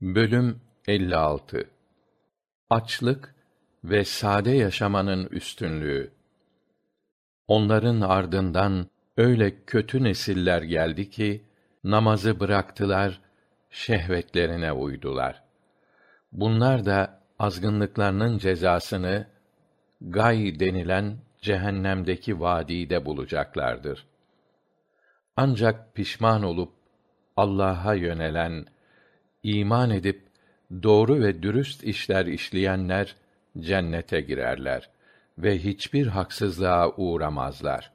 Bölüm 56 Açlık ve sade yaşamanın üstünlüğü. Onların ardından öyle kötü nesiller geldi ki namazı bıraktılar, şehvetlerine uydular. Bunlar da azgınlıklarının cezasını gay denilen cehennemdeki vadide bulacaklardır. Ancak pişman olup Allah'a yönelen iman edip doğru ve dürüst işler işleyenler cennete girerler ve hiçbir haksızlığa uğramazlar.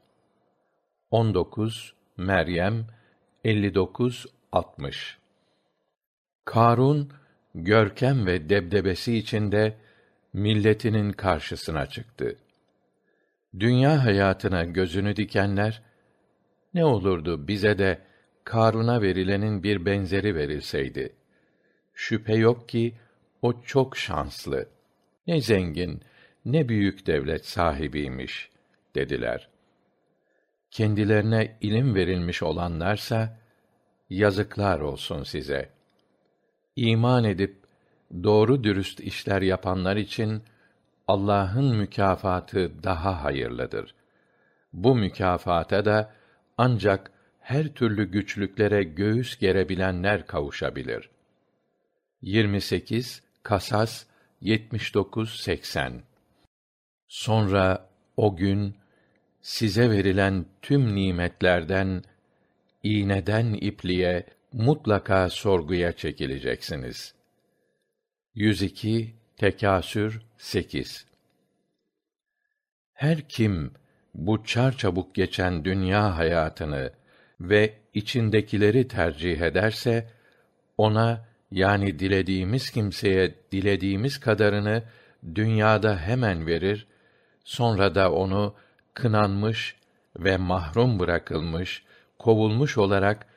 19 Meryem 59 60 Karun görkem ve debdebesi içinde milletinin karşısına çıktı. Dünya hayatına gözünü dikenler ne olurdu bize de Karun'a verilenin bir benzeri verilseydi şüphe yok ki o çok şanslı. Ne zengin, ne büyük devlet sahibiymiş dediler. Kendilerine ilim verilmiş olanlarsa yazıklar olsun size. İman edip doğru dürüst işler yapanlar için Allah'ın mükafatı daha hayırlıdır. Bu mükafata da ancak her türlü güçlüklere göğüs gerebilenler kavuşabilir.'' 28 Kasas 79 80 Sonra o gün size verilen tüm nimetlerden iğneden ipliğe mutlaka sorguya çekileceksiniz. 102 Tekasür 8 Her kim bu çarçabuk geçen dünya hayatını ve içindekileri tercih ederse ona yani dilediğimiz kimseye dilediğimiz kadarını dünyada hemen verir, sonra da onu kınanmış ve mahrum bırakılmış, kovulmuş olarak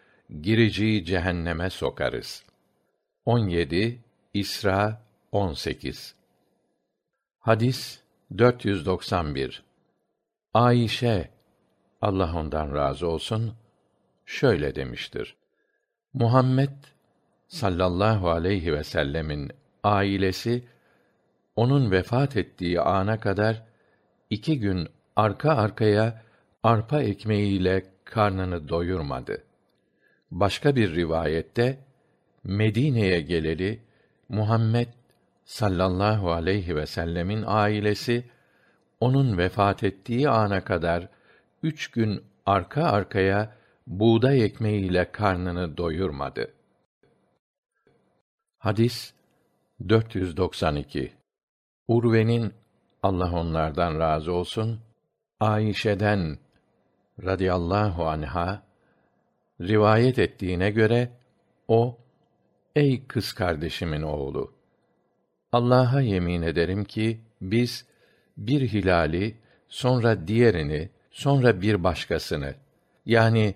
gireceği cehenneme sokarız. 17 İsra 18 Hadis 491 Ayşe Allah ondan razı olsun şöyle demiştir. Muhammed sallallahu aleyhi ve sellemin ailesi onun vefat ettiği ana kadar iki gün arka arkaya arpa ekmeğiyle karnını doyurmadı. Başka bir rivayette Medine'ye geleli Muhammed sallallahu aleyhi ve sellemin ailesi onun vefat ettiği ana kadar üç gün arka arkaya buğday ekmeğiyle karnını doyurmadı. Hadis 492 Urve'nin Allah onlardan razı olsun Ayşe'den radıyallahu anha rivayet ettiğine göre o ey kız kardeşimin oğlu Allah'a yemin ederim ki biz bir hilali sonra diğerini sonra bir başkasını yani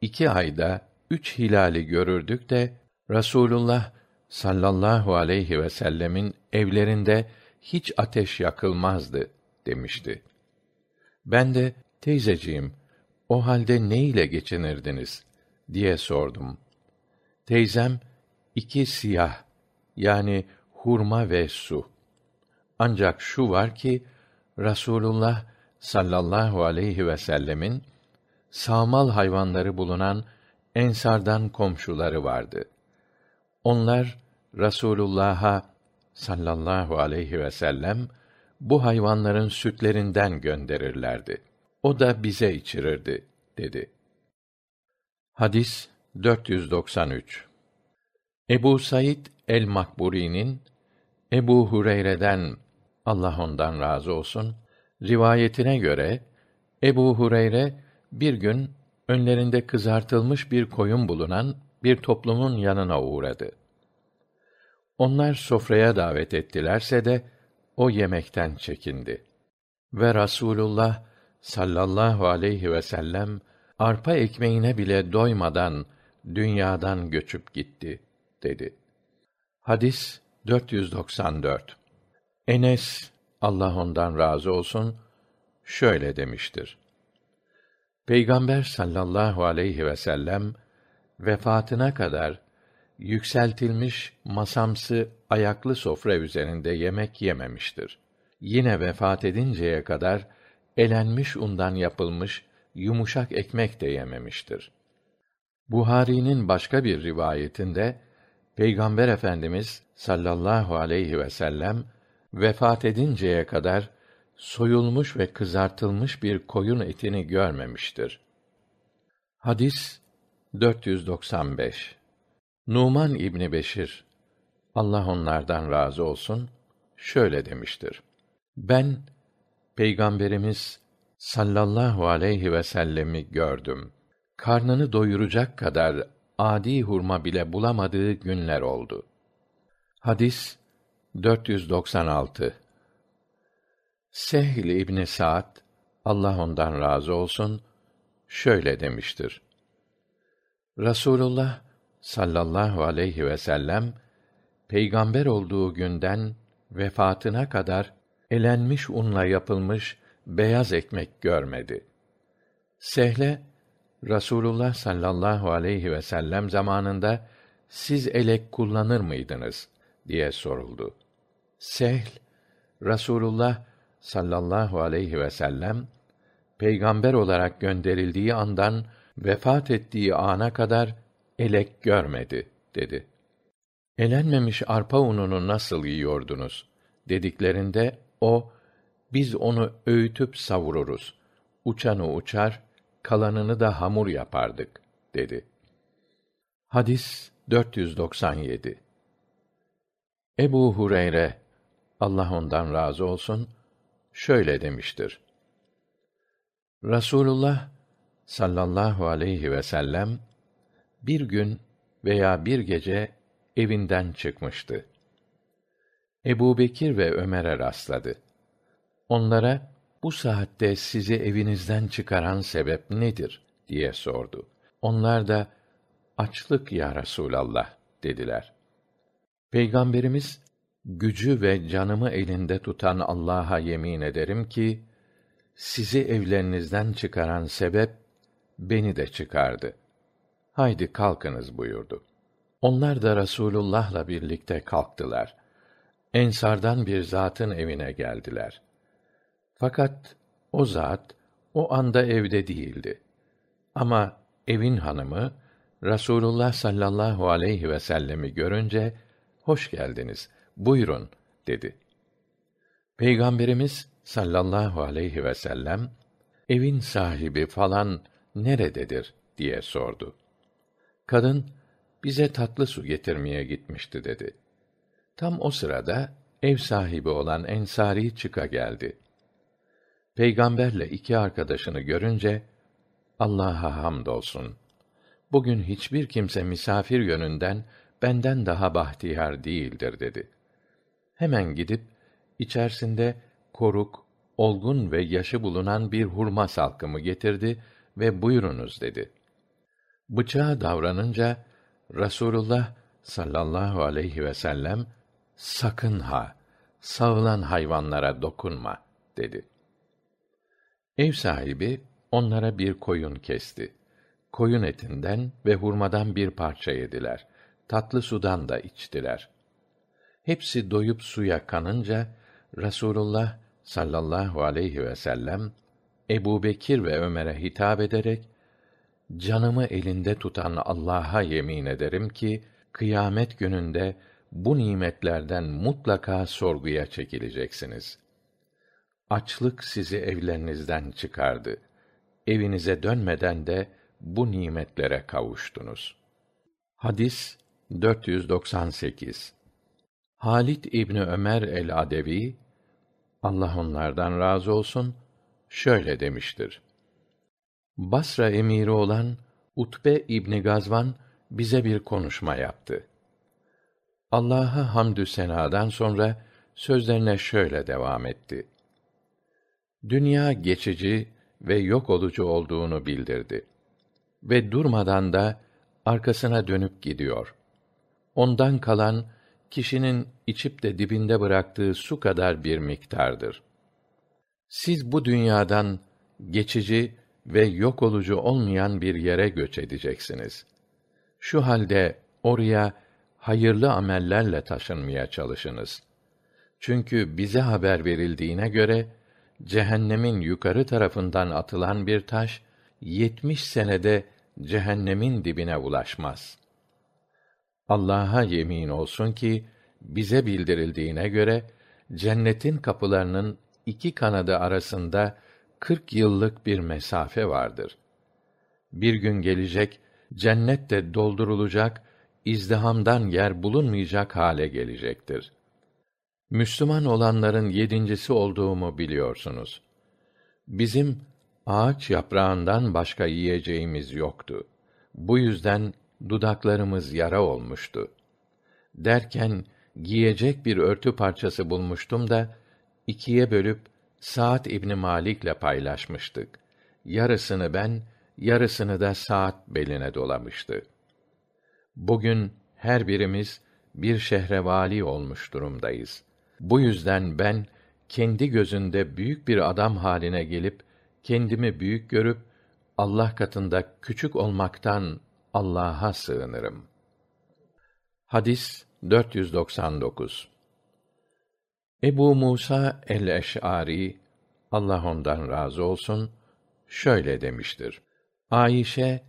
iki ayda üç hilali görürdük de Rasulullah sallallahu aleyhi ve sellemin evlerinde hiç ateş yakılmazdı demişti. Ben de teyzeciğim o halde ne ile geçinirdiniz diye sordum. Teyzem iki siyah yani hurma ve su. Ancak şu var ki Rasulullah sallallahu aleyhi ve sellemin sağmal hayvanları bulunan ensardan komşuları vardı.'' Onlar Rasulullah'a sallallahu aleyhi ve sellem bu hayvanların sütlerinden gönderirlerdi. O da bize içirirdi dedi. Hadis 493 Ebu Said el-Makburi'nin Ebu Hureyre'den Allah ondan razı olsun rivayetine göre Ebu Hureyre bir gün önlerinde kızartılmış bir koyun bulunan bir toplumun yanına uğradı. Onlar sofraya davet ettilerse de o yemekten çekindi. Ve Rasulullah sallallahu aleyhi ve sellem arpa ekmeğine bile doymadan dünyadan göçüp gitti dedi. Hadis 494. Enes Allah ondan razı olsun şöyle demiştir. Peygamber sallallahu aleyhi ve sellem vefatına kadar yükseltilmiş masamsı ayaklı sofra üzerinde yemek yememiştir. Yine vefat edinceye kadar elenmiş undan yapılmış yumuşak ekmek de yememiştir. Buhari'nin başka bir rivayetinde Peygamber Efendimiz sallallahu aleyhi ve sellem vefat edinceye kadar soyulmuş ve kızartılmış bir koyun etini görmemiştir. Hadis 495 Numan İbni Beşir Allah onlardan razı olsun şöyle demiştir. Ben Peygamberimiz sallallahu aleyhi ve sellemi gördüm. Karnını doyuracak kadar adi hurma bile bulamadığı günler oldu. Hadis 496 Sehl İbni Sa'd Allah ondan razı olsun şöyle demiştir. Rasulullah sallallahu aleyhi ve sellem peygamber olduğu günden vefatına kadar elenmiş unla yapılmış beyaz ekmek görmedi. Sehle Rasulullah sallallahu aleyhi ve sellem zamanında siz elek kullanır mıydınız diye soruldu. Sehl Rasulullah sallallahu aleyhi ve sellem peygamber olarak gönderildiği andan vefat ettiği ana kadar elek görmedi dedi. Elenmemiş arpa ununu nasıl yiyordunuz dediklerinde o biz onu öğütüp savururuz. Uçanı uçar, kalanını da hamur yapardık dedi. Hadis 497. Ebu Hureyre Allah ondan razı olsun şöyle demiştir. Rasulullah sallallahu aleyhi ve sellem bir gün veya bir gece evinden çıkmıştı. Ebu Bekir ve Ömer'e rastladı. Onlara bu saatte sizi evinizden çıkaran sebep nedir diye sordu. Onlar da açlık ya Resulallah dediler. Peygamberimiz gücü ve canımı elinde tutan Allah'a yemin ederim ki sizi evlerinizden çıkaran sebep beni de çıkardı. Haydi kalkınız buyurdu. Onlar da Rasulullah'la birlikte kalktılar. Ensardan bir zatın evine geldiler. Fakat o zat o anda evde değildi. Ama evin hanımı Rasulullah sallallahu aleyhi ve sellemi görünce hoş geldiniz. Buyurun dedi. Peygamberimiz sallallahu aleyhi ve sellem evin sahibi falan nerededir diye sordu. Kadın bize tatlı su getirmeye gitmişti dedi. Tam o sırada ev sahibi olan Ensari çıka geldi. Peygamberle iki arkadaşını görünce Allah'a hamdolsun. Bugün hiçbir kimse misafir yönünden benden daha bahtiyar değildir dedi. Hemen gidip içerisinde koruk, olgun ve yaşı bulunan bir hurma salkımı getirdi ve buyurunuz dedi. Bıçağa davranınca Rasulullah sallallahu aleyhi ve sellem sakın ha sağılan hayvanlara dokunma dedi. Ev sahibi onlara bir koyun kesti. Koyun etinden ve hurmadan bir parça yediler. Tatlı sudan da içtiler. Hepsi doyup suya kanınca Rasulullah sallallahu aleyhi ve sellem Ebu Bekir ve Ömer'e hitap ederek canımı elinde tutan Allah'a yemin ederim ki kıyamet gününde bu nimetlerden mutlaka sorguya çekileceksiniz. Açlık sizi evlerinizden çıkardı. Evinize dönmeden de bu nimetlere kavuştunuz. Hadis 498 Halit İbni Ömer el-Adevi Allah onlardan razı olsun şöyle demiştir. Basra emiri olan Utbe İbni Gazvan bize bir konuşma yaptı. Allah'a hamdü senadan sonra sözlerine şöyle devam etti. Dünya geçici ve yok olucu olduğunu bildirdi. Ve durmadan da arkasına dönüp gidiyor. Ondan kalan kişinin içip de dibinde bıraktığı su kadar bir miktardır. Siz bu dünyadan geçici ve yok olucu olmayan bir yere göç edeceksiniz. Şu halde oraya hayırlı amellerle taşınmaya çalışınız. Çünkü bize haber verildiğine göre cehennemin yukarı tarafından atılan bir taş yetmiş senede cehennemin dibine ulaşmaz. Allah'a yemin olsun ki bize bildirildiğine göre cennetin kapılarının iki kanadı arasında kırk yıllık bir mesafe vardır. Bir gün gelecek, cennet de doldurulacak, izdihamdan yer bulunmayacak hale gelecektir. Müslüman olanların yedincisi olduğumu biliyorsunuz. Bizim ağaç yaprağından başka yiyeceğimiz yoktu. Bu yüzden dudaklarımız yara olmuştu. Derken giyecek bir örtü parçası bulmuştum da ikiye bölüp Saat İbni Malik'le paylaşmıştık. Yarısını ben, yarısını da Saat beline dolamıştı. Bugün her birimiz bir şehre vali olmuş durumdayız. Bu yüzden ben kendi gözünde büyük bir adam haline gelip kendimi büyük görüp Allah katında küçük olmaktan Allah'a sığınırım. Hadis 499 Ebu Musa el-Eş'ari Allah ondan razı olsun şöyle demiştir. Ayşe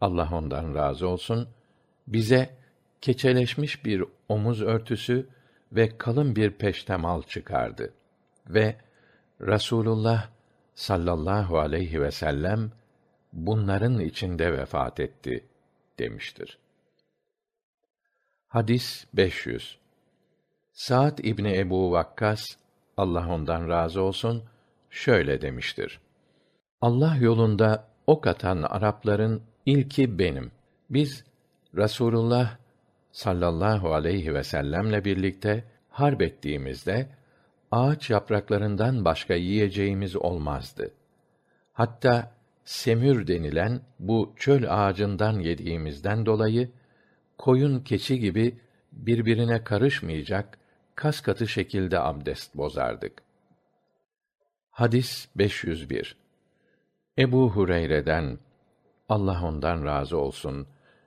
Allah ondan razı olsun bize keçeleşmiş bir omuz örtüsü ve kalın bir peştemal çıkardı ve Rasulullah sallallahu aleyhi ve sellem bunların içinde vefat etti demiştir. Hadis 500 Sa'd İbni Ebu Vakkas Allah ondan razı olsun şöyle demiştir. Allah yolunda ok atan Arapların ilki benim. Biz Rasulullah sallallahu aleyhi ve sellemle birlikte harp ettiğimizde ağaç yapraklarından başka yiyeceğimiz olmazdı. Hatta semür denilen bu çöl ağacından yediğimizden dolayı koyun keçi gibi birbirine karışmayacak kas katı şekilde abdest bozardık. Hadis 501 Ebu Hureyre'den Allah ondan razı olsun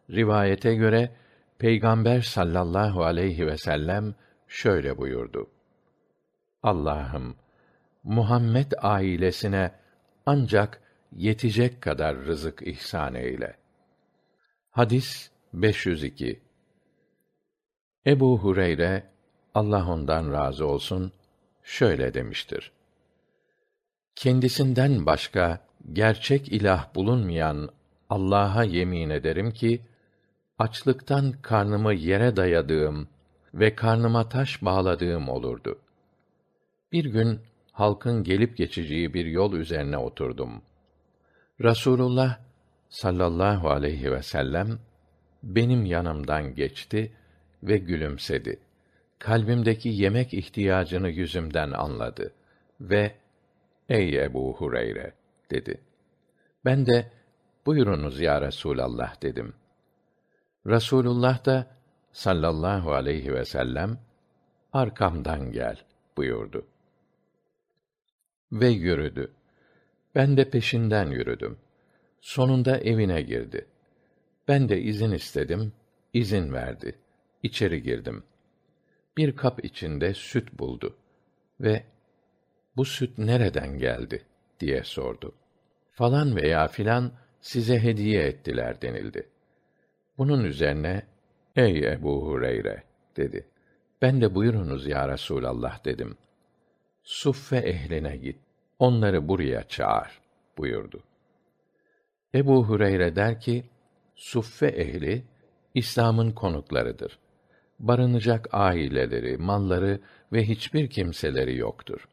rivayete göre Peygamber sallallahu aleyhi ve sellem şöyle buyurdu. Allah'ım Muhammed ailesine ancak yetecek kadar rızık ihsan eyle. Hadis 502 Ebu Hureyre Allah ondan razı olsun şöyle demiştir. Kendisinden başka gerçek ilah bulunmayan Allah'a yemin ederim ki açlıktan karnımı yere dayadığım ve karnıma taş bağladığım olurdu. Bir gün halkın gelip geçeceği bir yol üzerine oturdum. Rasulullah sallallahu aleyhi ve sellem benim yanımdan geçti ve gülümsedi. Kalbimdeki yemek ihtiyacını yüzümden anladı ve "Ey Ebu Hureyre," dedi. Ben de "Buyurunuz ya Resulallah." dedim. Rasulullah da sallallahu aleyhi ve sellem arkamdan gel buyurdu. Ve yürüdü. Ben de peşinden yürüdüm. Sonunda evine girdi. Ben de izin istedim, izin verdi. İçeri girdim. Bir kap içinde süt buldu ve bu süt nereden geldi diye sordu. Falan veya filan size hediye ettiler denildi. Bunun üzerine ey Ebu Hureyre dedi. Ben de buyurunuz ya Resulallah dedim. Suffe ehline git. Onları buraya çağır buyurdu. Ebu Hureyre der ki, Suffe ehli İslam'ın konuklarıdır. Barınacak aileleri, malları ve hiçbir kimseleri yoktur.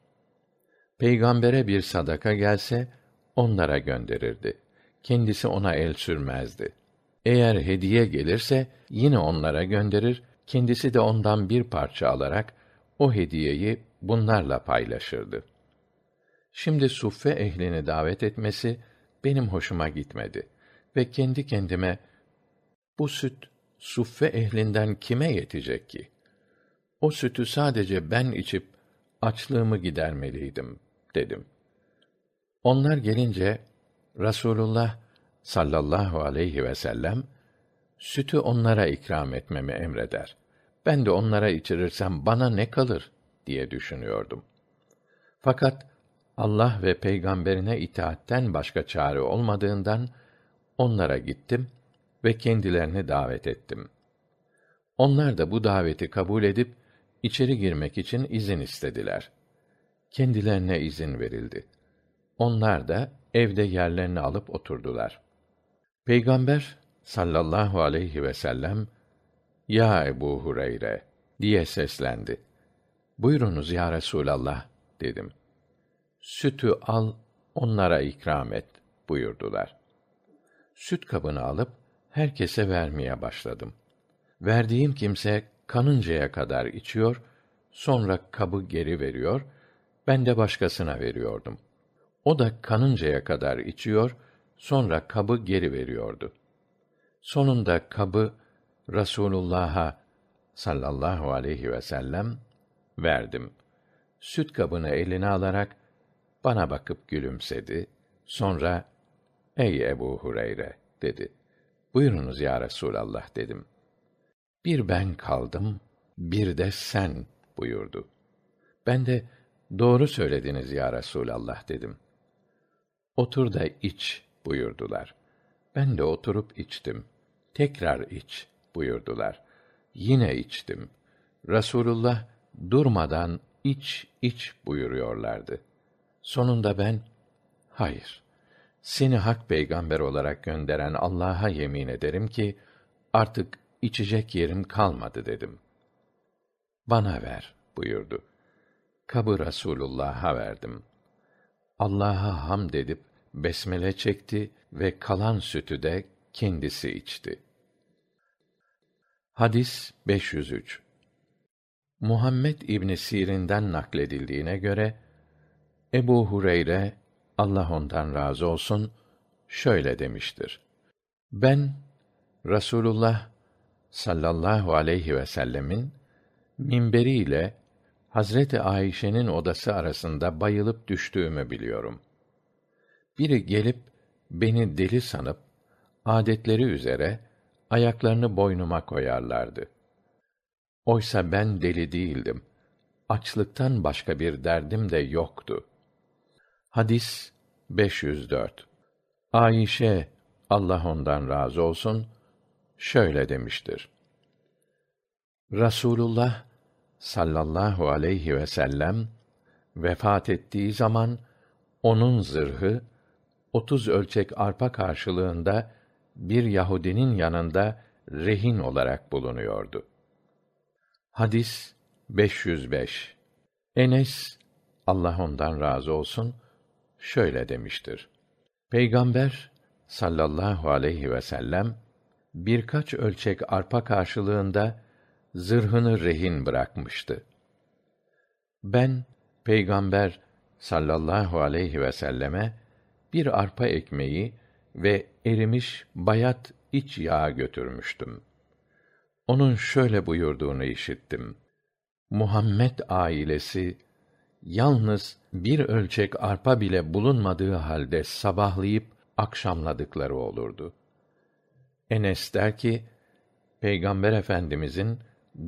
Peygambere bir sadaka gelse onlara gönderirdi. Kendisi ona el sürmezdi. Eğer hediye gelirse yine onlara gönderir, kendisi de ondan bir parça alarak o hediyeyi bunlarla paylaşırdı. Şimdi suffe ehlini davet etmesi benim hoşuma gitmedi ve kendi kendime bu süt suffe ehlinden kime yetecek ki? O sütü sadece ben içip açlığımı gidermeliydim dedim. Onlar gelince Rasulullah sallallahu aleyhi ve sellem sütü onlara ikram etmemi emreder. Ben de onlara içirirsem bana ne kalır diye düşünüyordum. Fakat Allah ve peygamberine itaatten başka çare olmadığından onlara gittim ve kendilerini davet ettim. Onlar da bu daveti kabul edip içeri girmek için izin istediler. Kendilerine izin verildi. Onlar da evde yerlerini alıp oturdular. Peygamber sallallahu aleyhi ve sellem ya Ebu Hureyre diye seslendi. Buyurunuz ya Resulallah dedim. Sütü al, onlara ikram et buyurdular. Süt kabını alıp herkese vermeye başladım. Verdiğim kimse kanıncaya kadar içiyor, sonra kabı geri veriyor, ben de başkasına veriyordum. O da kanıncaya kadar içiyor, sonra kabı geri veriyordu. Sonunda kabı Rasulullah'a sallallahu aleyhi ve sellem verdim. Süt kabını eline alarak bana bakıp gülümsedi. Sonra "Ey Ebu Hureyre" dedi. "Buyurunuz ya Resulallah." dedim. Bir ben kaldım, bir de sen buyurdu. Ben de doğru söylediniz ya Resulallah dedim. Otur da iç buyurdular. Ben de oturup içtim. Tekrar iç buyurdular. Yine içtim. Rasulullah durmadan iç iç buyuruyorlardı. Sonunda ben hayır seni hak peygamber olarak gönderen Allah'a yemin ederim ki artık içecek yerim kalmadı dedim. Bana ver buyurdu. Kabı Rasulullah'a verdim. Allah'a hamd edip besmele çekti ve kalan sütü de kendisi içti. Hadis 503 Muhammed İbni Sirin'den nakledildiğine göre Ebu Hureyre Allah ondan razı olsun şöyle demiştir. Ben Rasulullah sallallahu aleyhi ve sellemin minberiyle Hazreti Ayşe'nin odası arasında bayılıp düştüğümü biliyorum. Biri gelip beni deli sanıp adetleri üzere ayaklarını boynuma koyarlardı. Oysa ben deli değildim. Açlıktan başka bir derdim de yoktu. Hadis 504. Ayşe Allah ondan razı olsun şöyle demiştir. Rasulullah sallallahu aleyhi ve sellem vefat ettiği zaman onun zırhı otuz ölçek arpa karşılığında bir Yahudinin yanında rehin olarak bulunuyordu. Hadis 505. Enes Allah ondan razı olsun şöyle demiştir. Peygamber sallallahu aleyhi ve sellem birkaç ölçek arpa karşılığında zırhını rehin bırakmıştı. Ben Peygamber sallallahu aleyhi ve selleme bir arpa ekmeği ve erimiş bayat iç yağ götürmüştüm. Onun şöyle buyurduğunu işittim. Muhammed ailesi yalnız bir ölçek arpa bile bulunmadığı halde sabahlayıp akşamladıkları olurdu. Enes der ki, Peygamber Efendimizin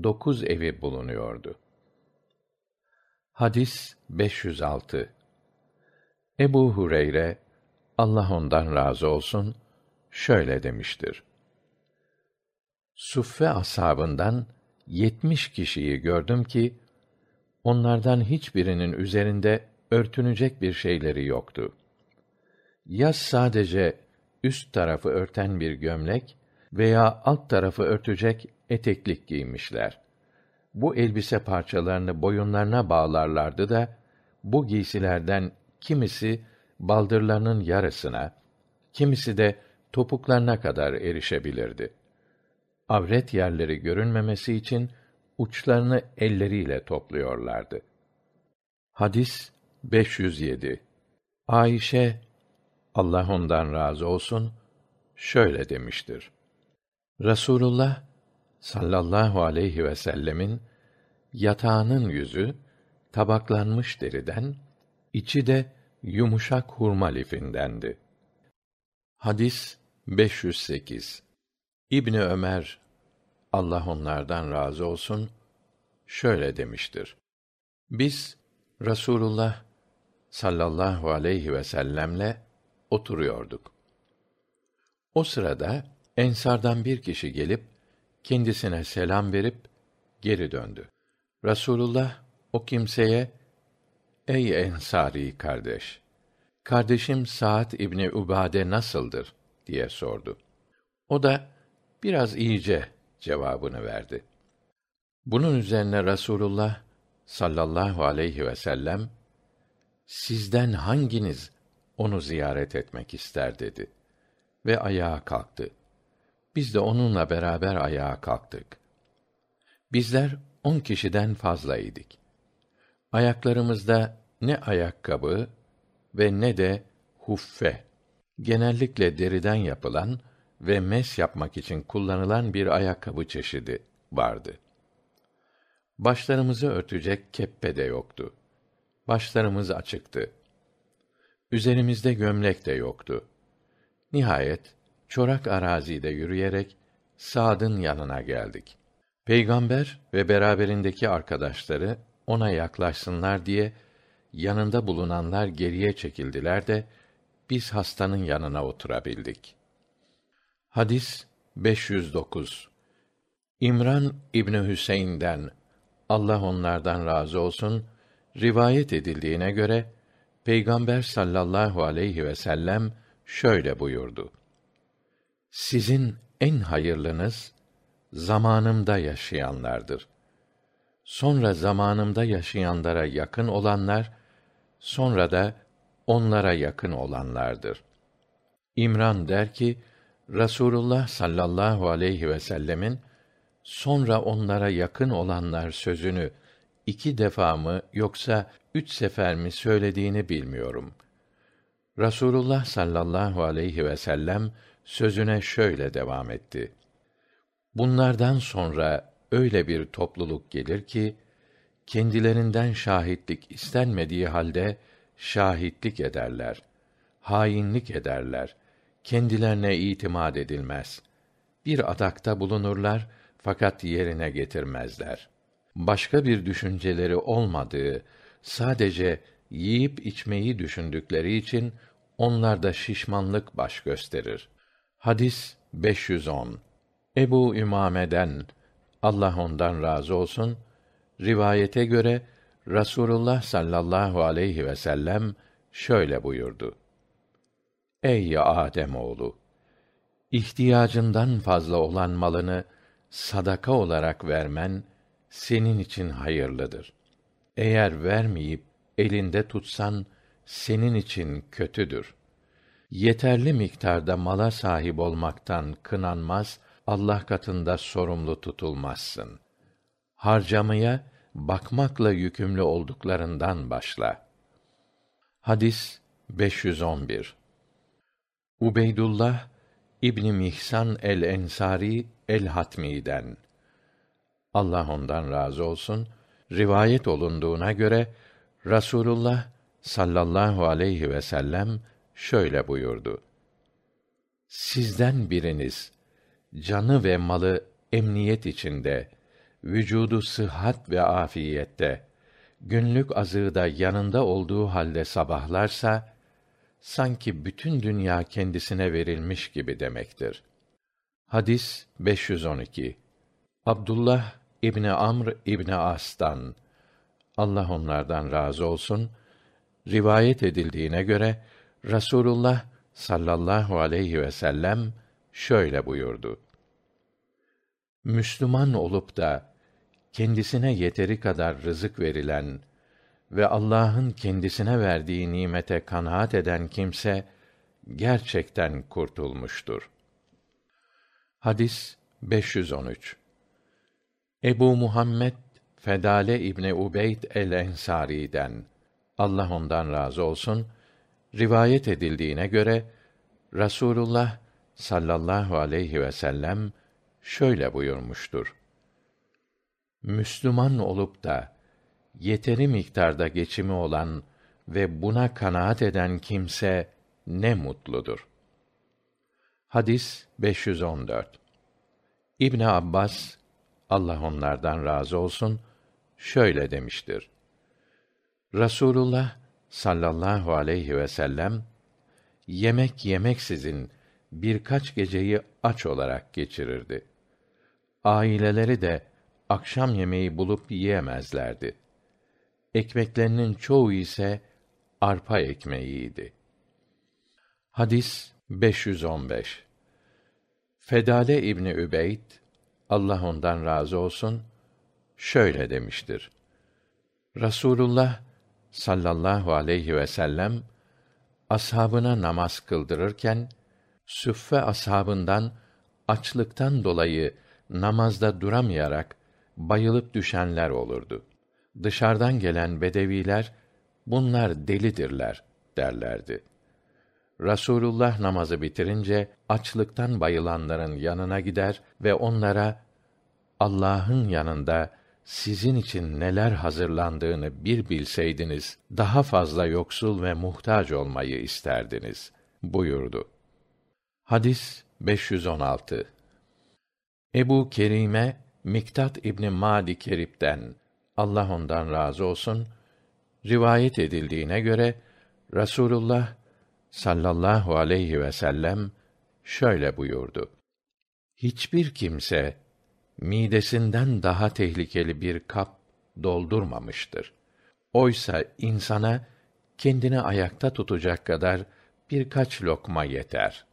dokuz evi bulunuyordu. Hadis 506 Ebu Hureyre Allah ondan razı olsun şöyle demiştir. Suffe ashabından yetmiş kişiyi gördüm ki onlardan hiçbirinin üzerinde örtünecek bir şeyleri yoktu. Ya sadece üst tarafı örten bir gömlek veya alt tarafı örtecek eteklik giymişler. Bu elbise parçalarını boyunlarına bağlarlardı da bu giysilerden kimisi baldırlarının yarısına, kimisi de topuklarına kadar erişebilirdi. Avret yerleri görünmemesi için uçlarını elleriyle topluyorlardı. Hadis 507. Ayşe Allah ondan razı olsun şöyle demiştir. Rasulullah sallallahu aleyhi ve sellemin yatağının yüzü tabaklanmış deriden, içi de yumuşak hurma lifindendi. Hadis 508 İbni Ömer Allah onlardan razı olsun şöyle demiştir. Biz Rasulullah sallallahu aleyhi ve sellemle oturuyorduk. O sırada ensardan bir kişi gelip kendisine selam verip geri döndü. Rasulullah o kimseye Ey ensari kardeş, kardeşim Saad İbni Ubade nasıldır diye sordu. O da biraz iyice cevabını verdi. Bunun üzerine Rasulullah sallallahu aleyhi ve sellem sizden hanginiz onu ziyaret etmek ister dedi ve ayağa kalktı. Biz de onunla beraber ayağa kalktık. Bizler on kişiden fazlaydık. Ayaklarımızda ne ayakkabı ve ne de huffe, genellikle deriden yapılan ve mes yapmak için kullanılan bir ayakkabı çeşidi vardı. Başlarımızı örtecek keppe de yoktu. Başlarımız açıktı. Üzerimizde gömlek de yoktu. Nihayet çorak arazide yürüyerek Sa'd'ın yanına geldik. Peygamber ve beraberindeki arkadaşları ona yaklaşsınlar diye yanında bulunanlar geriye çekildiler de biz hastanın yanına oturabildik. Hadis 509. İmran İbni Hüseyin'den Allah onlardan razı olsun rivayet edildiğine göre Peygamber sallallahu aleyhi ve sellem şöyle buyurdu. Sizin en hayırlınız zamanımda yaşayanlardır. Sonra zamanımda yaşayanlara yakın olanlar, sonra da onlara yakın olanlardır. İmran der ki, Rasulullah sallallahu aleyhi ve sellemin sonra onlara yakın olanlar sözünü iki defa mı yoksa üç sefer mi söylediğini bilmiyorum. Rasulullah sallallahu aleyhi ve sellem sözüne şöyle devam etti. Bunlardan sonra öyle bir topluluk gelir ki kendilerinden şahitlik istenmediği halde şahitlik ederler. Hainlik ederler. Kendilerine itimat edilmez. Bir adakta bulunurlar fakat yerine getirmezler. Başka bir düşünceleri olmadığı, sadece yiyip içmeyi düşündükleri için onlarda şişmanlık baş gösterir. Hadis 510. Ebu Ümame'den Allah ondan razı olsun rivayete göre Rasulullah sallallahu aleyhi ve sellem şöyle buyurdu. Ey Adem oğlu, ihtiyacından fazla olan malını sadaka olarak vermen senin için hayırlıdır. Eğer vermeyip elinde tutsan senin için kötüdür. Yeterli miktarda mala sahip olmaktan kınanmaz, Allah katında sorumlu tutulmazsın. Harcamaya bakmakla yükümlü olduklarından başla. Hadis 511. Ubeydullah İbn Mihsan el-Ensari el-Hatmi'den Allah ondan razı olsun rivayet olunduğuna göre Rasulullah sallallahu aleyhi ve sellem şöyle buyurdu. Sizden biriniz canı ve malı emniyet içinde, vücudu sıhhat ve afiyette, günlük azığı da yanında olduğu halde sabahlarsa, sanki bütün dünya kendisine verilmiş gibi demektir. Hadis 512. Abdullah İbni Amr İbni As'tan Allah onlardan razı olsun rivayet edildiğine göre Rasulullah sallallahu aleyhi ve sellem şöyle buyurdu. Müslüman olup da kendisine yeteri kadar rızık verilen ve Allah'ın kendisine verdiği nimete kanaat eden kimse gerçekten kurtulmuştur. Hadis 513. Ebu Muhammed Fedale İbni Ubeyd el-Ensari'den Allah ondan razı olsun rivayet edildiğine göre Rasulullah sallallahu aleyhi ve sellem şöyle buyurmuştur. Müslüman olup da yeteri miktarda geçimi olan ve buna kanaat eden kimse ne mutludur. Hadis 514. İbn Abbas Allah onlardan razı olsun şöyle demiştir. Rasulullah sallallahu aleyhi ve sellem yemek yemeksizin birkaç geceyi aç olarak geçirirdi. Aileleri de akşam yemeği bulup yiyemezlerdi. Ekmeklerinin çoğu ise arpa ekmeğiydi. Hadis 515 Fedale İbni Übeyd, Allah ondan razı olsun, şöyle demiştir. Rasulullah sallallahu aleyhi ve sellem ashabına namaz kıldırırken süffe ashabından açlıktan dolayı namazda duramayarak bayılıp düşenler olurdu. Dışarıdan gelen bedeviler bunlar delidirler derlerdi. Rasulullah namazı bitirince açlıktan bayılanların yanına gider ve onlara Allah'ın yanında sizin için neler hazırlandığını bir bilseydiniz daha fazla yoksul ve muhtaç olmayı isterdiniz buyurdu. Hadis 516 Ebu Kerime Miktat İbni Madi Kerip'ten Allah ondan razı olsun rivayet edildiğine göre Rasulullah sallallahu aleyhi ve sellem şöyle buyurdu. Hiçbir kimse midesinden daha tehlikeli bir kap doldurmamıştır. Oysa insana kendini ayakta tutacak kadar birkaç lokma yeter.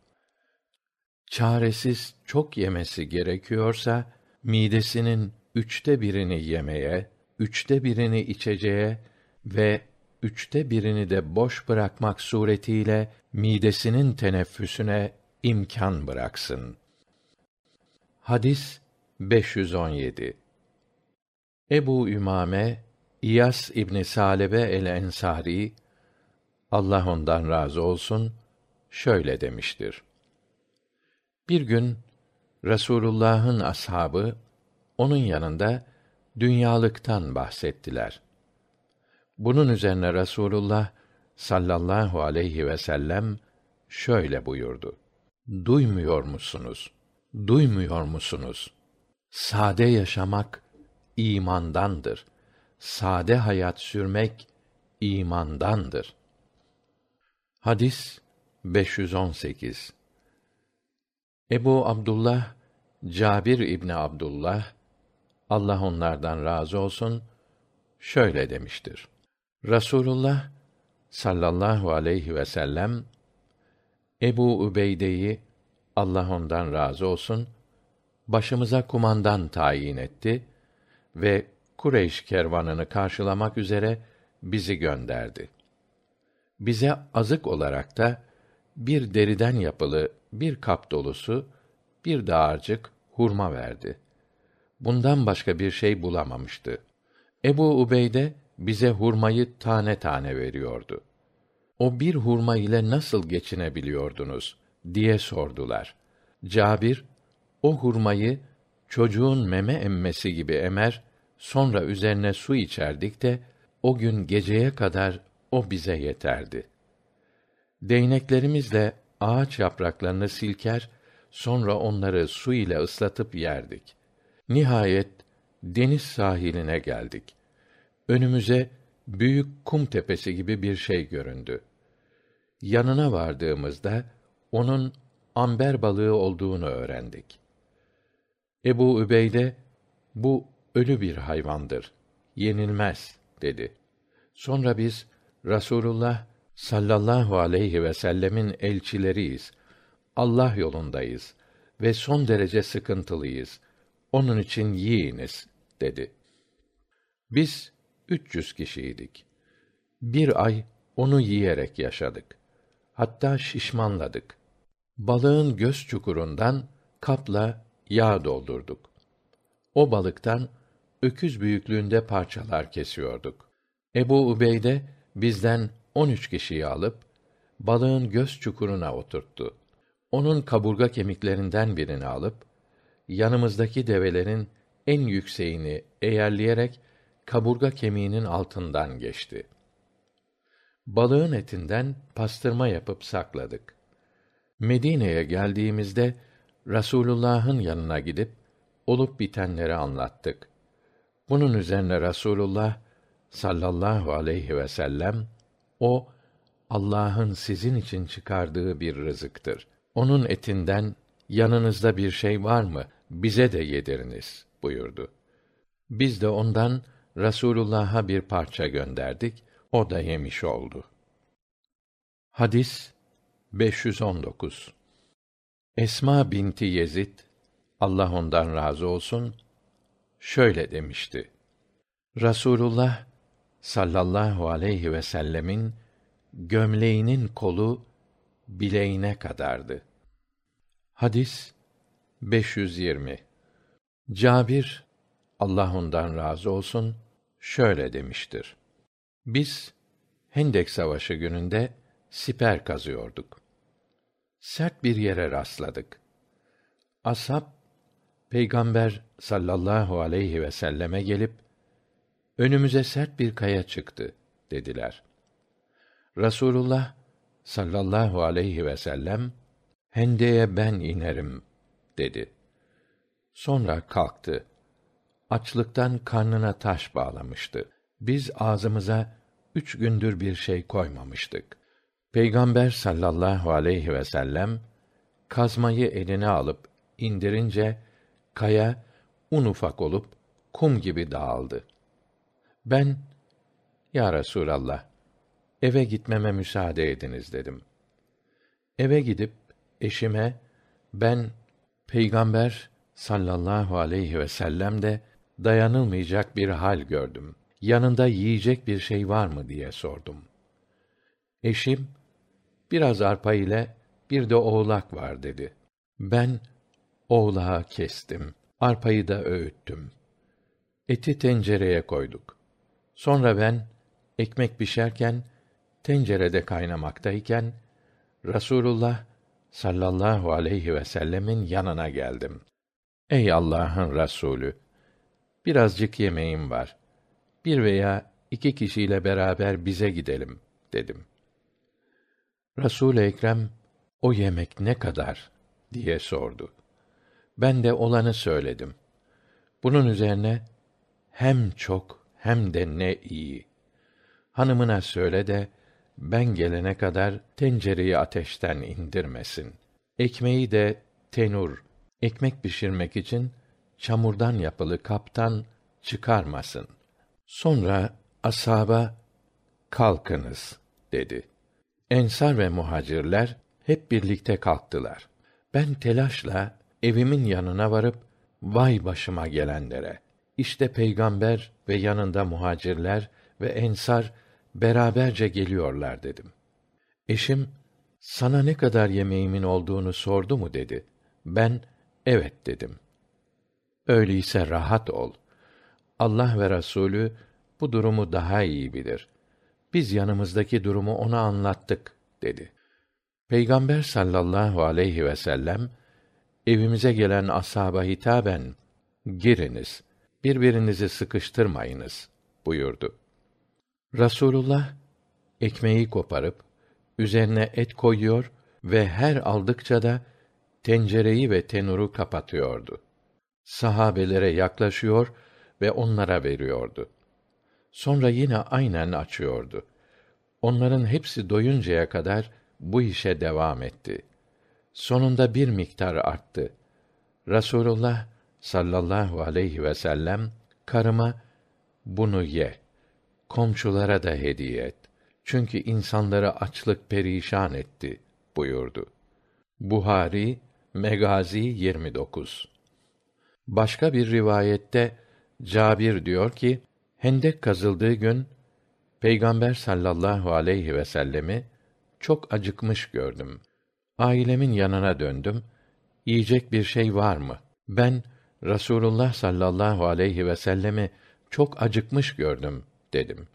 Çaresiz çok yemesi gerekiyorsa midesinin üçte birini yemeye, üçte birini içeceğe ve üçte birini de boş bırakmak suretiyle midesinin teneffüsüne imkan bıraksın. Hadis 517 Ebu Ümame İyas İbni Salebe el-Ensari Allah ondan razı olsun şöyle demiştir. Bir gün Resulullah'ın ashabı onun yanında dünyalıktan bahsettiler. Bunun üzerine Rasulullah sallallahu aleyhi ve sellem şöyle buyurdu. Duymuyor musunuz? Duymuyor musunuz? Sade yaşamak imandandır. Sade hayat sürmek imandandır. Hadis 518 Ebu Abdullah Cabir İbni Abdullah Allah onlardan razı olsun şöyle demiştir. Rasulullah sallallahu aleyhi ve sellem Ebu Übeyde'yi Allah ondan razı olsun başımıza kumandan tayin etti ve Kureyş kervanını karşılamak üzere bizi gönderdi. Bize azık olarak da bir deriden yapılı bir kap dolusu bir dağarcık hurma verdi. Bundan başka bir şey bulamamıştı. Ebu Ubeyde bize hurmayı tane tane veriyordu. O bir hurma ile nasıl geçinebiliyordunuz diye sordular. Cabir o hurmayı çocuğun meme emmesi gibi emer, sonra üzerine su içerdik de o gün geceye kadar o bize yeterdi. Değneklerimizle ağaç yapraklarını silker, sonra onları su ile ıslatıp yerdik. Nihayet deniz sahiline geldik. Önümüze büyük kum tepesi gibi bir şey göründü. Yanına vardığımızda onun amber balığı olduğunu öğrendik. Ebu Übeyde bu ölü bir hayvandır. Yenilmez dedi. Sonra biz Rasulullah sallallahu aleyhi ve sellemin elçileriyiz. Allah yolundayız ve son derece sıkıntılıyız. Onun için yiyiniz dedi. Biz 300 kişiydik. Bir ay onu yiyerek yaşadık. Hatta şişmanladık. Balığın göz çukurundan kapla yağ doldurduk. O balıktan öküz büyüklüğünde parçalar kesiyorduk. Ebu Ubeyde bizden on üç kişiyi alıp balığın göz çukuruna oturttu. Onun kaburga kemiklerinden birini alıp yanımızdaki develerin en yükseğini eğerleyerek kaburga kemiğinin altından geçti. Balığın etinden pastırma yapıp sakladık. Medine'ye geldiğimizde Rasulullah'ın yanına gidip olup bitenleri anlattık. Bunun üzerine Rasulullah sallallahu aleyhi ve sellem o Allah'ın sizin için çıkardığı bir rızıktır. Onun etinden yanınızda bir şey var mı? Bize de yediriniz buyurdu. Biz de ondan Rasulullah'a bir parça gönderdik. O da yemiş oldu. Hadis 519 Esma binti Yezid Allah ondan razı olsun şöyle demişti. Rasulullah sallallahu aleyhi ve sellemin gömleğinin kolu bileğine kadardı. Hadis 520 Cabir Allah ondan razı olsun şöyle demiştir. Biz Hendek Savaşı gününde siper kazıyorduk. Sert bir yere rastladık. Ashab Peygamber sallallahu aleyhi ve selleme gelip önümüze sert bir kaya çıktı dediler. Rasulullah sallallahu aleyhi ve sellem hendeye ben inerim dedi. Sonra kalktı. Açlıktan karnına taş bağlamıştı. Biz ağzımıza üç gündür bir şey koymamıştık. Peygamber sallallahu aleyhi ve sellem kazmayı eline alıp indirince kaya un ufak olup kum gibi dağıldı. Ben ya Resulallah eve gitmeme müsaade ediniz dedim. Eve gidip eşime ben Peygamber sallallahu aleyhi ve sellem de dayanılmayacak bir hal gördüm. Yanında yiyecek bir şey var mı diye sordum. Eşim biraz arpa ile bir de oğlak var dedi. Ben oğlağı kestim. Arpayı da öğüttüm. Eti tencereye koyduk. Sonra ben ekmek pişerken tencerede kaynamaktayken Rasulullah sallallahu aleyhi ve sellemin yanına geldim. Ey Allah'ın Resulü, birazcık yemeğim var. Bir veya iki kişiyle beraber bize gidelim dedim. Resul Ekrem o yemek ne kadar diye sordu. Ben de olanı söyledim. Bunun üzerine hem çok hem de ne iyi. Hanımına söyle de ben gelene kadar tencereyi ateşten indirmesin. Ekmeği de tenur, ekmek pişirmek için çamurdan yapılı kaptan çıkarmasın. Sonra asaba kalkınız dedi. Ensar ve muhacirler hep birlikte kalktılar. Ben telaşla evimin yanına varıp vay başıma gelenlere. İşte peygamber ve yanında muhacirler ve ensar beraberce geliyorlar dedim. Eşim sana ne kadar yemeğimin olduğunu sordu mu dedi. Ben evet dedim. Öyleyse rahat ol. Allah ve Rasulü bu durumu daha iyi bilir. Biz yanımızdaki durumu ona anlattık dedi. Peygamber sallallahu aleyhi ve sellem evimize gelen ashaba hitaben giriniz, birbirinizi sıkıştırmayınız buyurdu. Rasulullah ekmeği koparıp üzerine et koyuyor ve her aldıkça da tencereyi ve tenuru kapatıyordu. Sahabelere yaklaşıyor ve onlara veriyordu. Sonra yine aynen açıyordu. Onların hepsi doyuncaya kadar bu işe devam etti. Sonunda bir miktar arttı. Rasulullah sallallahu aleyhi ve sellem karıma bunu ye. Komşulara da hediye et. Çünkü insanları açlık perişan etti buyurdu. Buhari Megazi 29 Başka bir rivayette Cabir diyor ki, Hendek kazıldığı gün Peygamber sallallahu aleyhi ve sellemi çok acıkmış gördüm. Ailemin yanına döndüm. Yiyecek bir şey var mı? Ben Rasulullah sallallahu aleyhi ve sellemi çok acıkmış gördüm dedim.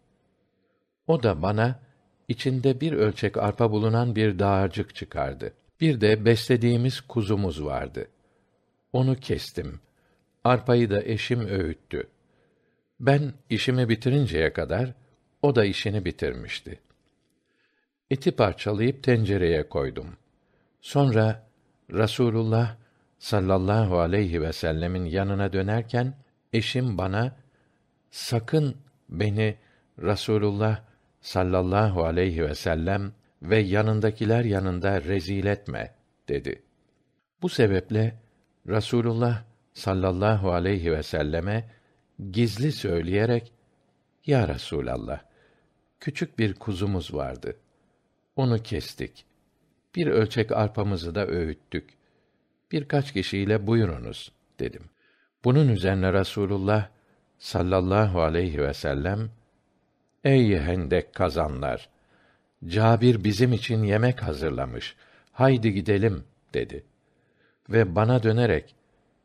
O da bana içinde bir ölçek arpa bulunan bir dağarcık çıkardı. Bir de beslediğimiz kuzumuz vardı. Onu kestim. Arpayı da eşim öğüttü. Ben işimi bitirinceye kadar o da işini bitirmişti. Eti parçalayıp tencereye koydum. Sonra Rasulullah sallallahu aleyhi ve sellemin yanına dönerken eşim bana sakın beni Rasulullah sallallahu aleyhi ve sellem ve yanındakiler yanında rezil etme dedi. Bu sebeple Rasulullah sallallahu aleyhi ve selleme gizli söyleyerek Ya Resulallah küçük bir kuzumuz vardı. Onu kestik. Bir ölçek arpamızı da öğüttük. Birkaç kişiyle buyurunuz dedim. Bunun üzerine Rasulullah sallallahu aleyhi ve sellem Ey hendek kazanlar! Cabir bizim için yemek hazırlamış. Haydi gidelim dedi. Ve bana dönerek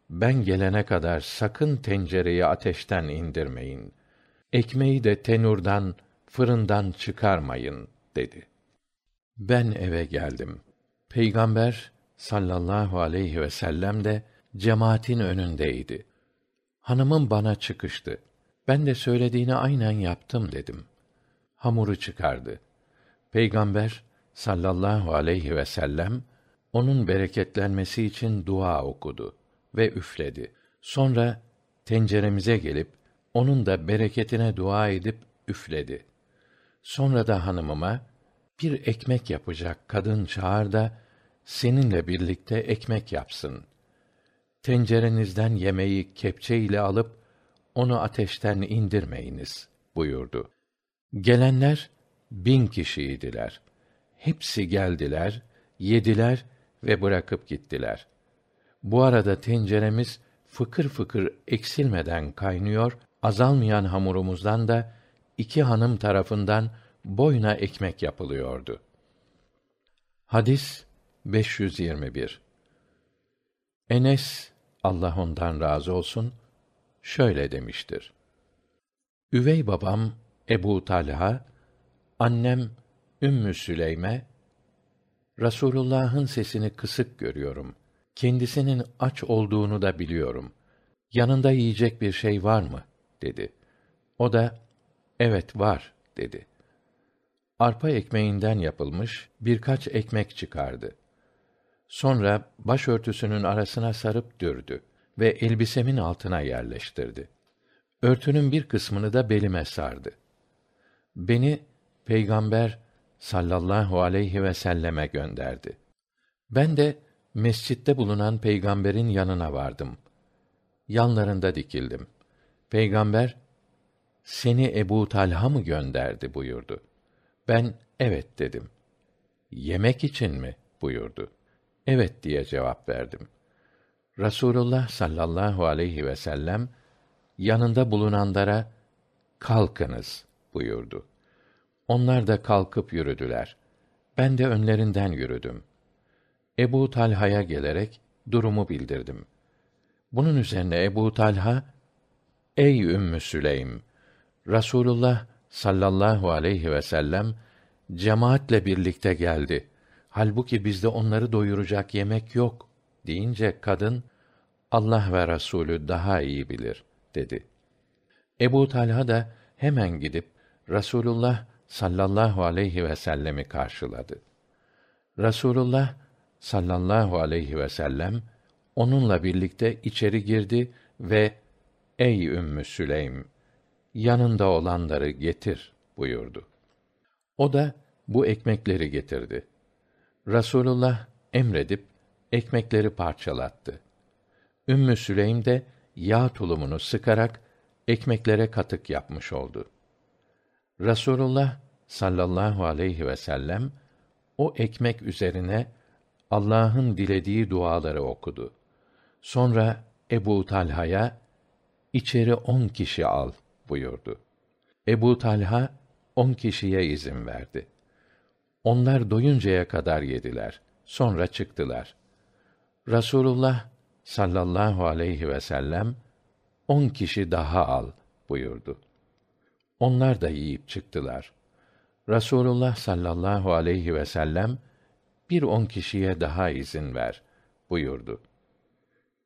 ben gelene kadar sakın tencereyi ateşten indirmeyin. Ekmeği de tenurdan, fırından çıkarmayın dedi. Ben eve geldim. Peygamber sallallahu aleyhi ve sellem de cemaatin önündeydi. Hanımım bana çıkıştı. Ben de söylediğini aynen yaptım dedim. Hamuru çıkardı. Peygamber sallallahu aleyhi ve sellem onun bereketlenmesi için dua okudu ve üfledi. Sonra tenceremize gelip onun da bereketine dua edip üfledi. Sonra da hanımıma bir ekmek yapacak kadın çağır da seninle birlikte ekmek yapsın. Tencerenizden yemeği kepçe ile alıp onu ateşten indirmeyiniz buyurdu. Gelenler bin kişiydiler. Hepsi geldiler, yediler ve bırakıp gittiler. Bu arada tenceremiz fıkır fıkır eksilmeden kaynıyor, azalmayan hamurumuzdan da iki hanım tarafından boyuna ekmek yapılıyordu. Hadis 521 Enes Allah ondan razı olsun şöyle demiştir. Üvey babam Ebu Talha, annem Ümmü Süleyme Rasulullah'ın sesini kısık görüyorum. Kendisinin aç olduğunu da biliyorum. Yanında yiyecek bir şey var mı? dedi. O da evet var dedi. Arpa ekmeğinden yapılmış birkaç ekmek çıkardı. Sonra başörtüsünün arasına sarıp dürdü ve elbisemin altına yerleştirdi. Örtünün bir kısmını da belime sardı. Beni Peygamber sallallahu aleyhi ve selleme gönderdi. Ben de mescitte bulunan peygamberin yanına vardım. Yanlarında dikildim. Peygamber seni Ebu Talha mı gönderdi buyurdu. Ben evet dedim. Yemek için mi buyurdu. Evet diye cevap verdim. Rasulullah sallallahu aleyhi ve sellem yanında bulunanlara kalkınız buyurdu. Onlar da kalkıp yürüdüler. Ben de önlerinden yürüdüm. Ebu Talha'ya gelerek durumu bildirdim. Bunun üzerine Ebu Talha, Ey Ümmü Süleym! Rasulullah sallallahu aleyhi ve sellem cemaatle birlikte geldi. Halbuki bizde onları doyuracak yemek yok deyince kadın Allah ve Rasulü daha iyi bilir dedi. Ebu Talha da hemen gidip Rasulullah sallallahu aleyhi ve sellemi karşıladı. Rasulullah sallallahu aleyhi ve sellem onunla birlikte içeri girdi ve Ey Ümmü Süleym yanında olanları getir buyurdu. O da bu ekmekleri getirdi. Rasulullah emredip ekmekleri parçalattı. Ümmü Süleym de yağ tulumunu sıkarak ekmeklere katık yapmış oldu. Rasulullah sallallahu aleyhi ve sellem o ekmek üzerine Allah'ın dilediği duaları okudu. Sonra Ebu Talha'ya içeri on kişi al buyurdu. Ebu Talha on kişiye izin verdi. Onlar doyuncaya kadar yediler. Sonra çıktılar. Rasulullah sallallahu aleyhi ve sellem on kişi daha al buyurdu. Onlar da yiyip çıktılar. Rasulullah sallallahu aleyhi ve sellem bir on kişiye daha izin ver buyurdu.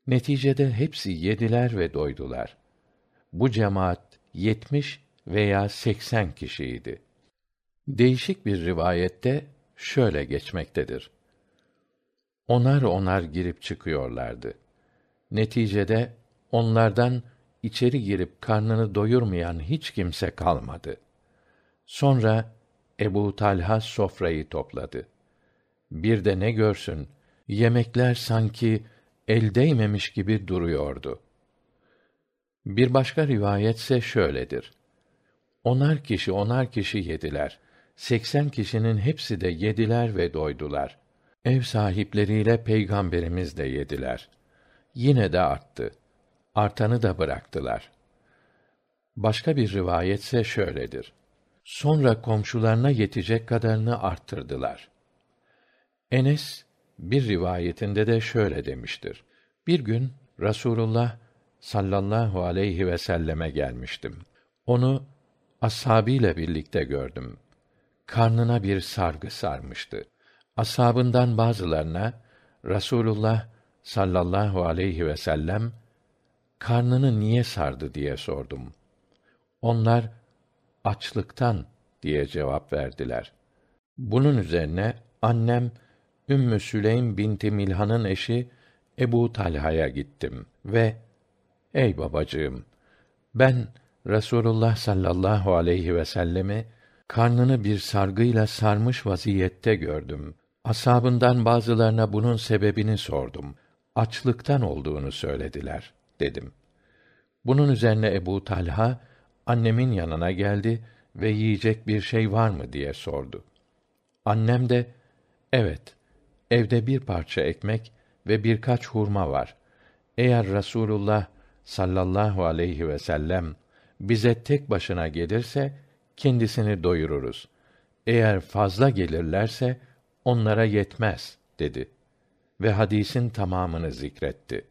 Neticede hepsi yediler ve doydular. Bu cemaat yetmiş veya seksen kişiydi. Değişik bir rivayette şöyle geçmektedir. onar onar girip çıkıyorlardı. Neticede onlardan içeri girip karnını doyurmayan hiç kimse kalmadı. Sonra Ebu Talha sofrayı topladı. Bir de ne görsün, yemekler sanki el değmemiş gibi duruyordu. Bir başka rivayetse şöyledir. Onar kişi onar kişi yediler. Seksen kişinin hepsi de yediler ve doydular. Ev sahipleriyle peygamberimiz de yediler. Yine de arttı. Artanı da bıraktılar. Başka bir rivayetse şöyledir. Sonra komşularına yetecek kadarını arttırdılar. Enes bir rivayetinde de şöyle demiştir. Bir gün Rasulullah sallallahu aleyhi ve selleme gelmiştim. Onu ashabıyla birlikte gördüm. Karnına bir sargı sarmıştı. Ashabından bazılarına Rasulullah sallallahu aleyhi ve sellem karnını niye sardı diye sordum. Onlar açlıktan diye cevap verdiler. Bunun üzerine annem Ümmü Süleym binti Milhan'ın eşi Ebu Talha'ya gittim ve ey babacığım ben Resulullah sallallahu aleyhi ve sellemi karnını bir sargıyla sarmış vaziyette gördüm. Asabından bazılarına bunun sebebini sordum. Açlıktan olduğunu söylediler dedim. Bunun üzerine Ebu Talha annemin yanına geldi ve yiyecek bir şey var mı diye sordu. Annem de evet evde bir parça ekmek ve birkaç hurma var. Eğer Rasulullah sallallahu aleyhi ve sellem bize tek başına gelirse kendisini doyururuz. Eğer fazla gelirlerse onlara yetmez dedi ve hadisin tamamını zikretti.